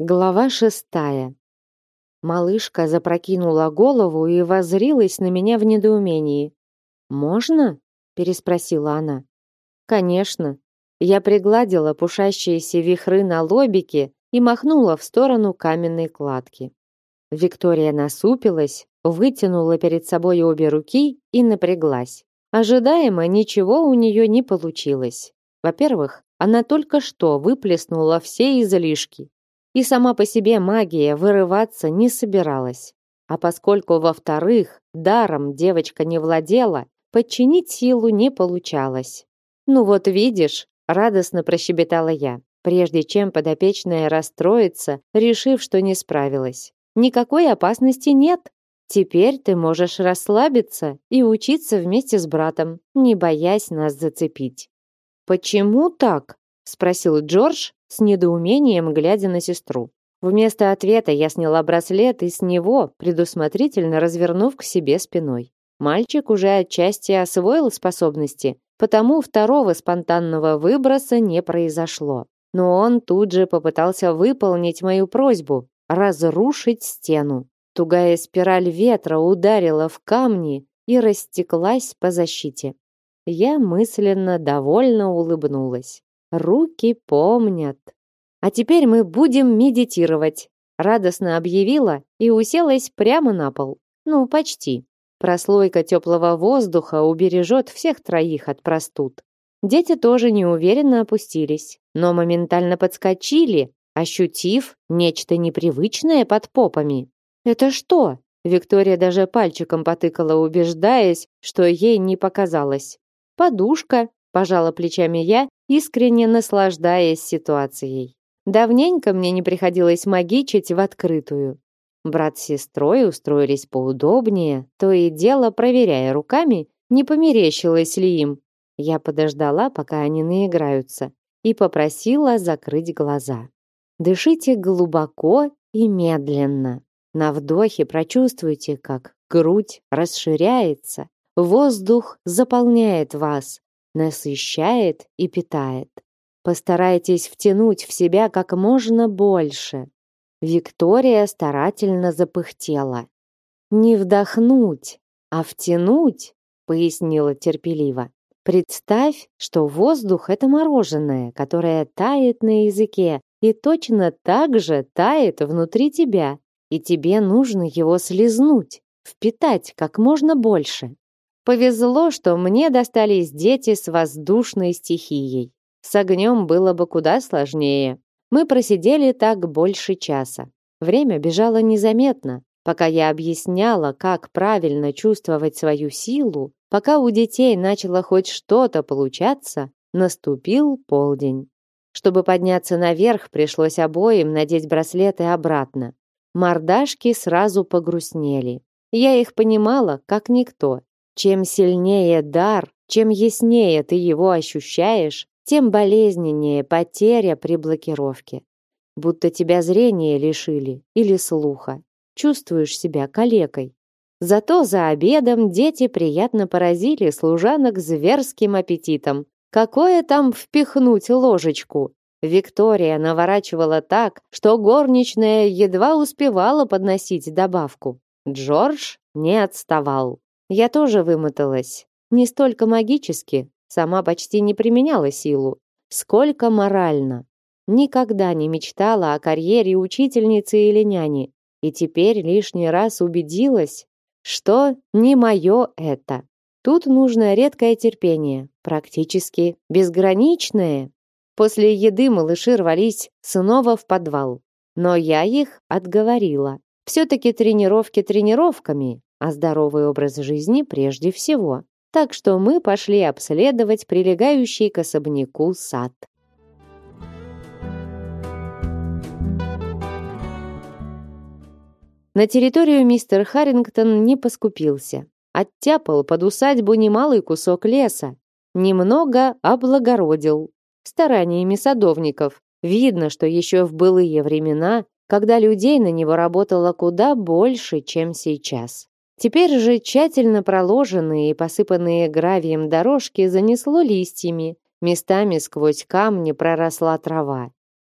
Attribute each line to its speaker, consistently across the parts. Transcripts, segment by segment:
Speaker 1: Глава шестая. Малышка запрокинула голову и воззрилась на меня в недоумении. «Можно?» – переспросила она. «Конечно». Я пригладила пушащиеся вихры на лобике и махнула в сторону каменной кладки. Виктория насупилась, вытянула перед собой обе руки и напряглась. Ожидаемо ничего у нее не получилось. Во-первых, она только что выплеснула все излишки, и сама по себе магия вырываться не собиралась. А поскольку, во-вторых, даром девочка не владела, подчинить силу не получалось. «Ну вот видишь», — радостно прощебетала я, прежде чем подопечная расстроится, решив, что не справилась. «Никакой опасности нет. Теперь ты можешь расслабиться и учиться вместе с братом, не боясь нас зацепить». «Почему так?» — спросил Джордж, с недоумением глядя на сестру. Вместо ответа я сняла браслет и с него, предусмотрительно развернув к себе спиной. Мальчик уже отчасти освоил способности, потому второго спонтанного выброса не произошло. Но он тут же попытался выполнить мою просьбу разрушить стену. Тугая спираль ветра ударила в камни и растеклась по защите. Я мысленно довольно улыбнулась. Руки помнят. А теперь мы будем медитировать, радостно объявила и уселась прямо на пол. Ну, почти. Прослойка теплого воздуха убережет всех троих от простуд. Дети тоже неуверенно опустились, но моментально подскочили, ощутив нечто непривычное под попами. «Это что?» Виктория даже пальчиком потыкала, убеждаясь, что ей не показалось. «Подушка», – пожала плечами я искренне наслаждаясь ситуацией. Давненько мне не приходилось магичить в открытую. Брат с сестрой устроились поудобнее, то и дело проверяя руками, не померещилось ли им. Я подождала, пока они наиграются, и попросила закрыть глаза. Дышите глубоко и медленно. На вдохе прочувствуйте, как грудь расширяется, воздух заполняет вас, насыщает и питает. Постарайтесь втянуть в себя как можно больше. Виктория старательно запыхтела. Не вдохнуть, а втянуть, пояснила терпеливо. Представь, что воздух это мороженое, которое тает на языке и точно так же тает внутри тебя, и тебе нужно его слезнуть, впитать как можно больше. Повезло, что мне достались дети с воздушной стихией. С огнем было бы куда сложнее. Мы просидели так больше часа. Время бежало незаметно. Пока я объясняла, как правильно чувствовать свою силу, пока у детей начало хоть что-то получаться, наступил полдень. Чтобы подняться наверх, пришлось обоим надеть браслеты обратно. Мордашки сразу погрустнели. Я их понимала, как никто, чем сильнее дар, чем яснее ты его ощущаешь, тем болезненнее потеря при блокировке. Будто тебя зрение лишили или слуха. Чувствуешь себя калекой. Зато за обедом дети приятно поразили служанок зверским аппетитом. Какое там впихнуть ложечку? Виктория наворачивала так, что горничная едва успевала подносить добавку. Джордж не отставал. Я тоже вымоталась. Не столько магически, сама почти не применяла силу, сколько морально. Никогда не мечтала о карьере учительницы или няни, и теперь лишний раз убедилась, что не мое это. Тут нужно редкое терпение, практически безграничное. После еды малыши рвались снова в подвал, но я их отговорила. Все-таки тренировки тренировками, а здоровый образ жизни прежде всего. Так что мы пошли обследовать прилегающий к особняку сад. На территорию мистер Харрингтон не поскупился. Оттяпал под усадьбу немалый кусок леса. Немного облагородил. Стараниями садовников. Видно, что еще в былые времена, когда людей на него работало куда больше, чем сейчас. Теперь же тщательно проложенные и посыпанные гравием дорожки занесло листьями, местами сквозь камни проросла трава.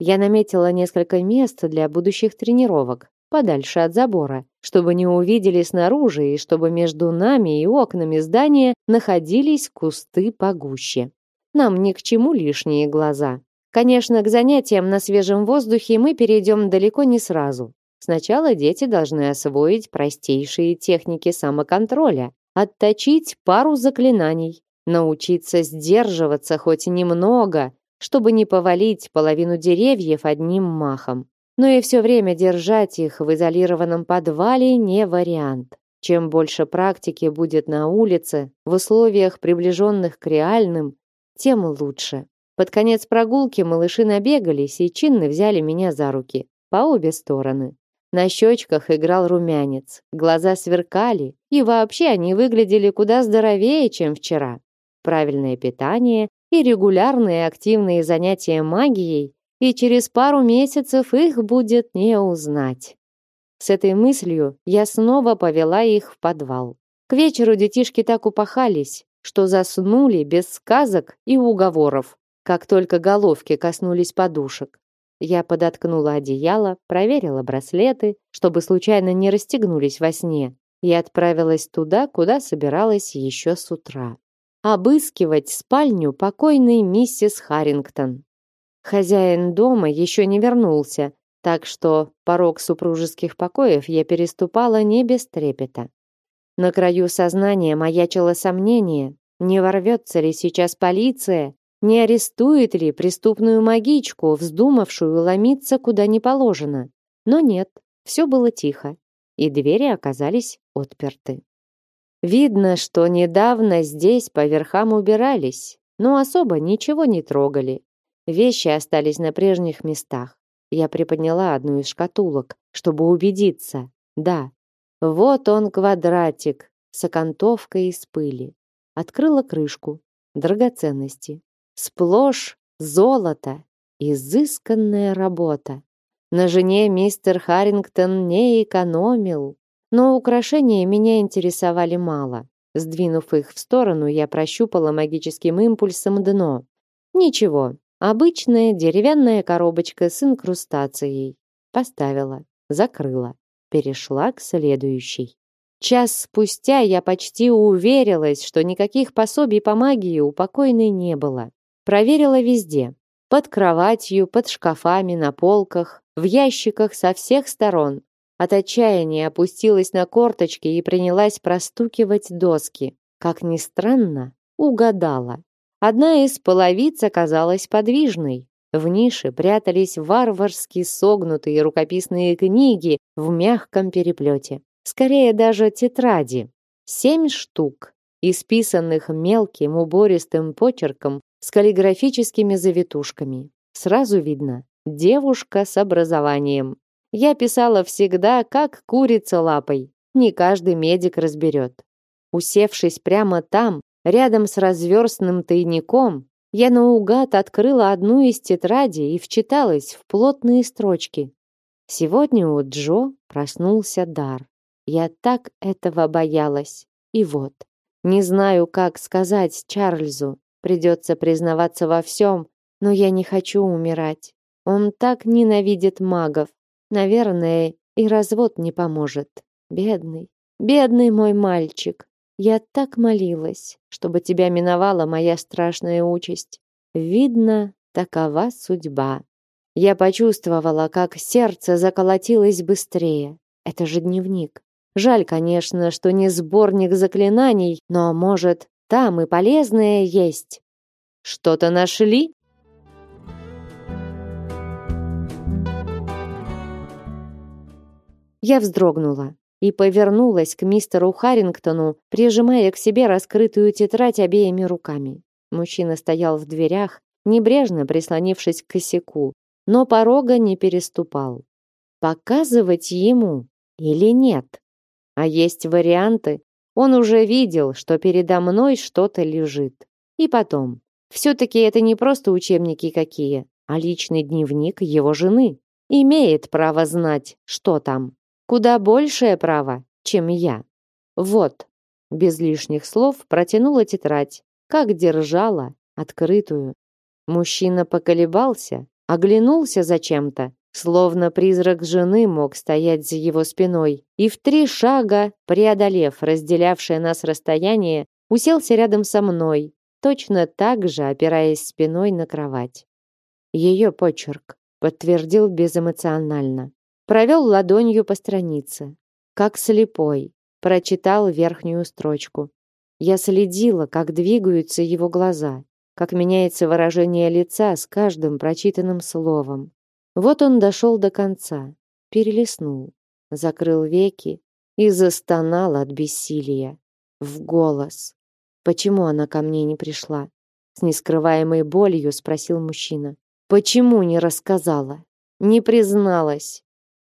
Speaker 1: Я наметила несколько мест для будущих тренировок, подальше от забора, чтобы не увидели снаружи и чтобы между нами и окнами здания находились кусты погуще. Нам ни к чему лишние глаза. Конечно, к занятиям на свежем воздухе мы перейдем далеко не сразу. Сначала дети должны освоить простейшие техники самоконтроля, отточить пару заклинаний, научиться сдерживаться хоть немного, чтобы не повалить половину деревьев одним махом. Но и все время держать их в изолированном подвале не вариант. Чем больше практики будет на улице, в условиях, приближенных к реальным, тем лучше. Под конец прогулки малыши набегались и чинно взяли меня за руки, по обе стороны. На щечках играл румянец, глаза сверкали, и вообще они выглядели куда здоровее, чем вчера. Правильное питание и регулярные активные занятия магией, и через пару месяцев их будет не узнать. С этой мыслью я снова повела их в подвал. К вечеру детишки так упахались, что заснули без сказок и уговоров, как только головки коснулись подушек. Я подоткнула одеяло, проверила браслеты, чтобы случайно не расстегнулись во сне, и отправилась туда, куда собиралась еще с утра. Обыскивать спальню покойной миссис Харрингтон. Хозяин дома еще не вернулся, так что порог супружеских покоев я переступала не без трепета. На краю сознания маячило сомнение, не ворвется ли сейчас полиция, не арестует ли преступную магичку, вздумавшую ломиться куда не положено. Но нет, все было тихо, и двери оказались отперты. Видно, что недавно здесь по верхам убирались, но особо ничего не трогали. Вещи остались на прежних местах. Я приподняла одну из шкатулок, чтобы убедиться. Да, вот он квадратик с окантовкой из пыли. Открыла крышку. Драгоценности. Сплошь золото. Изысканная работа. На жене мистер Харрингтон не экономил. Но украшения меня интересовали мало. Сдвинув их в сторону, я прощупала магическим импульсом дно. Ничего, обычная деревянная коробочка с инкрустацией. Поставила, закрыла перешла к следующей. Час спустя я почти уверилась, что никаких пособий по магии у покойной не было. Проверила везде. Под кроватью, под шкафами, на полках, в ящиках со всех сторон. От отчаяния опустилась на корточки и принялась простукивать доски. Как ни странно, угадала. Одна из половиц оказалась подвижной. В нише прятались варварски согнутые рукописные книги в мягком переплете. Скорее даже тетради. Семь штук, исписанных мелким убористым почерком с каллиграфическими завитушками. Сразу видно, девушка с образованием. Я писала всегда, как курица лапой. Не каждый медик разберет. Усевшись прямо там, рядом с разверстным тайником, я наугад открыла одну из тетрадей и вчиталась в плотные строчки. Сегодня у Джо проснулся дар. Я так этого боялась. И вот, не знаю, как сказать Чарльзу. Придется признаваться во всем, но я не хочу умирать. Он так ненавидит магов. Наверное, и развод не поможет. Бедный, бедный мой мальчик. Я так молилась, чтобы тебя миновала моя страшная участь. Видно, такова судьба. Я почувствовала, как сердце заколотилось быстрее. Это же дневник. Жаль, конечно, что не сборник заклинаний, но, может, там и полезное есть. Что-то нашли? Я вздрогнула и повернулась к мистеру Харрингтону, прижимая к себе раскрытую тетрадь обеими руками. Мужчина стоял в дверях, небрежно прислонившись к косяку, но порога не переступал. Показывать ему или нет? А есть варианты. Он уже видел, что передо мной что-то лежит. И потом, все-таки это не просто учебники какие, а личный дневник его жены. Имеет право знать, что там. Куда большее право, чем я. Вот, без лишних слов протянула тетрадь, как держала, открытую. Мужчина поколебался, оглянулся зачем-то, словно призрак жены мог стоять за его спиной, и в три шага, преодолев разделявшее нас расстояние, уселся рядом со мной, точно так же опираясь спиной на кровать. Ее почерк подтвердил безэмоционально. Провел ладонью по странице, как слепой, прочитал верхнюю строчку. Я следила, как двигаются его глаза, как меняется выражение лица с каждым прочитанным словом. Вот он дошел до конца, перелистнул, закрыл веки и застонал от бессилия. В голос. Почему она ко мне не пришла? С нескрываемой болью спросил мужчина. Почему не рассказала? Не призналась?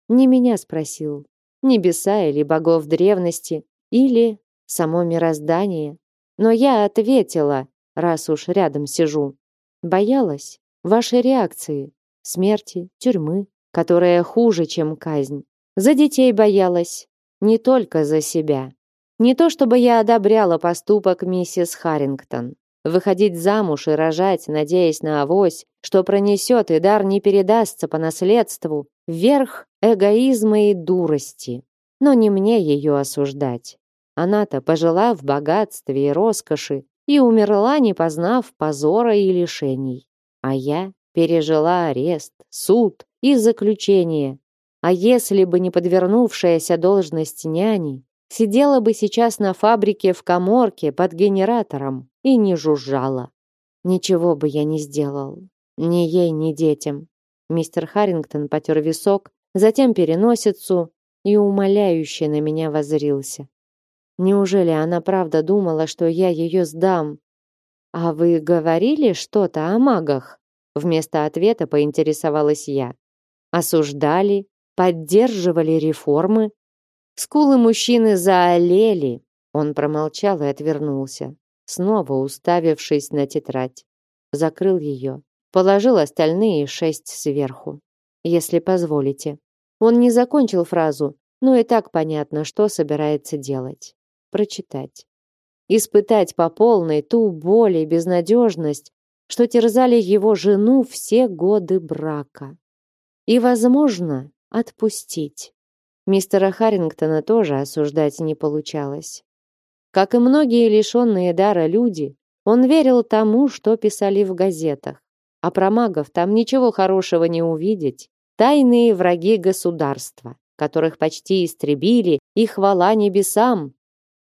Speaker 1: Не меня спросил. Небеса или богов древности, или само мироздание. Но я ответила, раз уж рядом сижу. Боялась вашей реакции, смерти, тюрьмы, которая хуже, чем казнь. За детей боялась, не только за себя. Не то чтобы я одобряла поступок миссис Харрингтон. Выходить замуж и рожать, надеясь на авось, что пронесет и дар не передастся по наследству, верх эгоизма и дурости. Но не мне ее осуждать. Она-то пожила в богатстве и роскоши, и умерла, не познав позора и лишений. А я пережила арест, суд и заключение. А если бы не подвернувшаяся должность няни, сидела бы сейчас на фабрике в каморке под генератором и не жужжала. Ничего бы я не сделал. Ни ей, ни детям. Мистер Харрингтон потер висок, затем переносицу и умоляюще на меня воззрился. Неужели она правда думала, что я ее сдам? А вы говорили что-то о магах? Вместо ответа поинтересовалась я. Осуждали, поддерживали реформы. Скулы мужчины заолели. Он промолчал и отвернулся, снова уставившись на тетрадь. Закрыл ее, положил остальные шесть сверху. Если позволите. Он не закончил фразу, но и так понятно, что собирается делать прочитать. Испытать по полной ту боль и безнадежность, что терзали его жену все годы брака. И, возможно, отпустить. Мистера Харрингтона тоже осуждать не получалось. Как и многие лишенные дара люди, он верил тому, что писали в газетах. А про магов там ничего хорошего не увидеть. Тайные враги государства, которых почти истребили, и хвала небесам,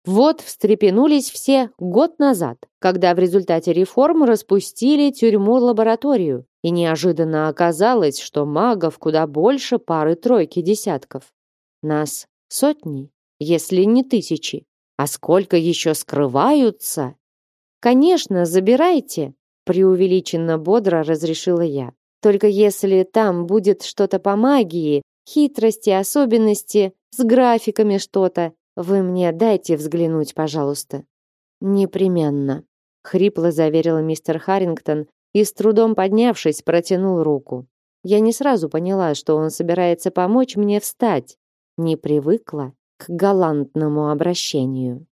Speaker 1: вот встрепенулись все год назад, когда в результате реформ распустили тюрьму-лабораторию, и неожиданно оказалось, что магов куда больше пары-тройки десятков. Нас сотни, если не тысячи. А сколько еще скрываются? Конечно, забирайте, преувеличенно бодро разрешила я. Только если там будет что-то по магии, хитрости, особенности, с графиками что-то, вы мне дайте взглянуть, пожалуйста. Непременно, хрипло заверил мистер Харрингтон и с трудом поднявшись, протянул руку. Я не сразу поняла, что он собирается помочь мне встать. Не привыкла к галантному обращению.